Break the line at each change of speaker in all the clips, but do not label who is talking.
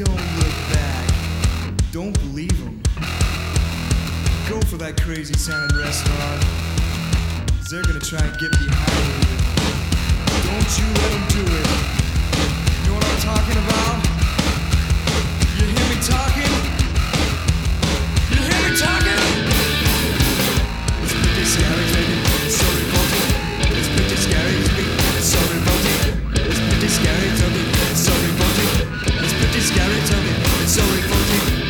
Don't look back. Don't believe them. Go for that crazy sounding restaurant. They're gonna try and get behind you. Don't you let them do it. You know what I'm talking about? You hear me talking? You hear me talking? It's pretty scary, baby. It's so revolting. It's pretty scary to me. It's so revolting. It's pretty scary to me. It's so revolting. Scary to me. It's so revolting.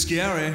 Scary.